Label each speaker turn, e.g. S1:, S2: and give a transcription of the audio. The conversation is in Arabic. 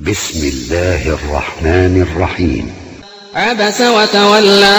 S1: بسم الله الرحمن الرحيم.
S2: عبس وتولى.